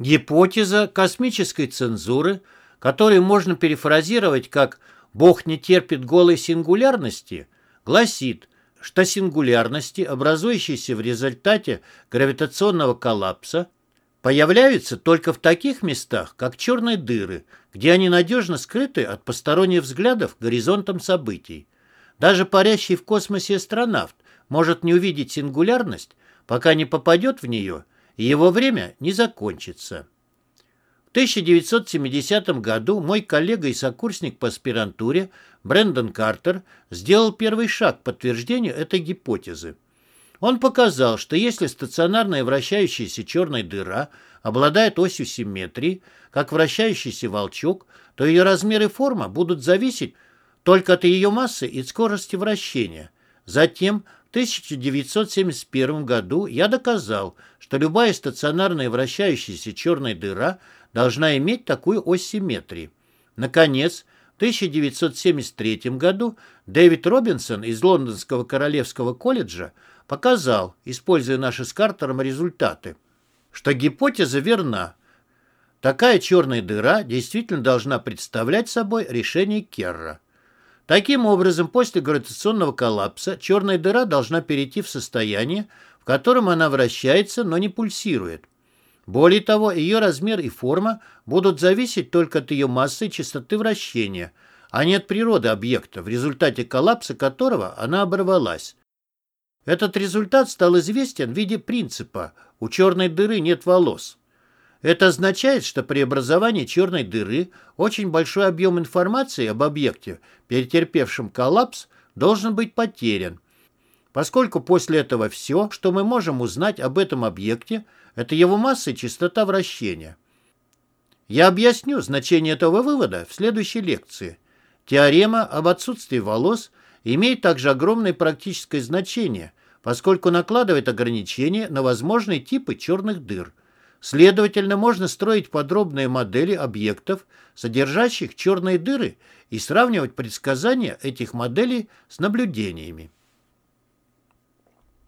Гипотеза космической цензуры, которую можно перефразировать как «Бог не терпит голой сингулярности», гласит, что сингулярности, образующиеся в результате гравитационного коллапса, появляются только в таких местах, как черные дыры, где они надежно скрыты от посторонних взглядов горизонтом событий. Даже парящий в космосе астронавт может не увидеть сингулярность, пока не попадет в нее, его время не закончится. В 1970 году мой коллега и сокурсник по аспирантуре Брэндон Картер сделал первый шаг к подтверждению этой гипотезы. Он показал, что если стационарная вращающаяся черная дыра обладает осью симметрии, как вращающийся волчок, то ее размер и форма будут зависеть только от ее массы и скорости вращения. Затем 1971 году я доказал, что любая стационарная вращающаяся черная дыра должна иметь такую ось симметрии. Наконец, в 1973 году Дэвид Робинсон из Лондонского Королевского колледжа показал, используя наши с Картером результаты, что гипотеза верна. Такая черная дыра действительно должна представлять собой решение Керра. Таким образом, после гравитационного коллапса черная дыра должна перейти в состояние, в котором она вращается, но не пульсирует. Более того, ее размер и форма будут зависеть только от ее массы и частоты вращения, а не от природы объекта, в результате коллапса которого она оборвалась. Этот результат стал известен в виде принципа «у черной дыры нет волос». Это означает, что при образовании черной дыры очень большой объем информации об объекте, перетерпевшем коллапс, должен быть потерян, поскольку после этого все, что мы можем узнать об этом объекте, это его масса и частота вращения. Я объясню значение этого вывода в следующей лекции. Теорема об отсутствии волос имеет также огромное практическое значение, поскольку накладывает ограничения на возможные типы черных дыр – Следовательно, можно строить подробные модели объектов, содержащих черные дыры, и сравнивать предсказания этих моделей с наблюдениями.